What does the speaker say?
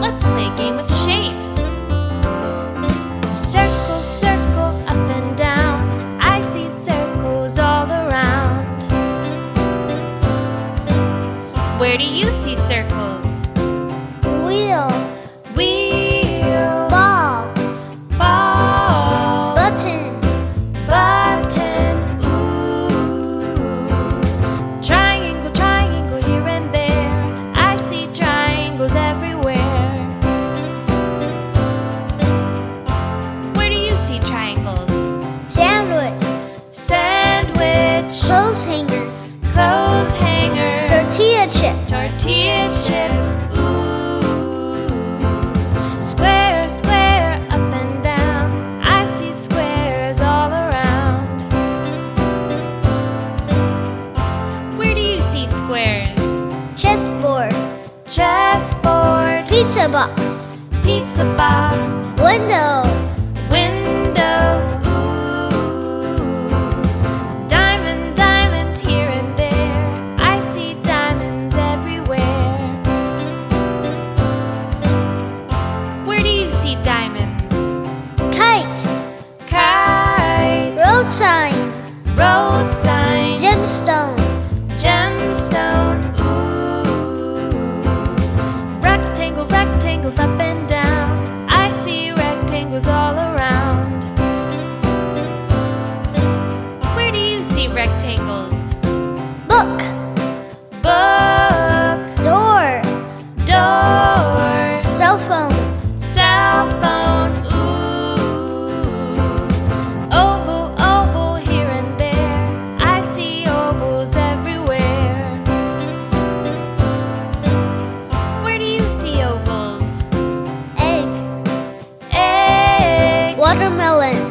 Let's play a game with shapes. Circle, circle, up and down. I see circles all around. Where do you see circles? Wheel, Wheel, tortilla chip, tortilla chip. Ooh. Square, square, up and down. I see squares all around. Where do you see squares? chessboard, Chessboard, pizza box, Road sign. Road sign. Gemstone. Gemstone. Ooh. Rectangle, rectangle, watermelon.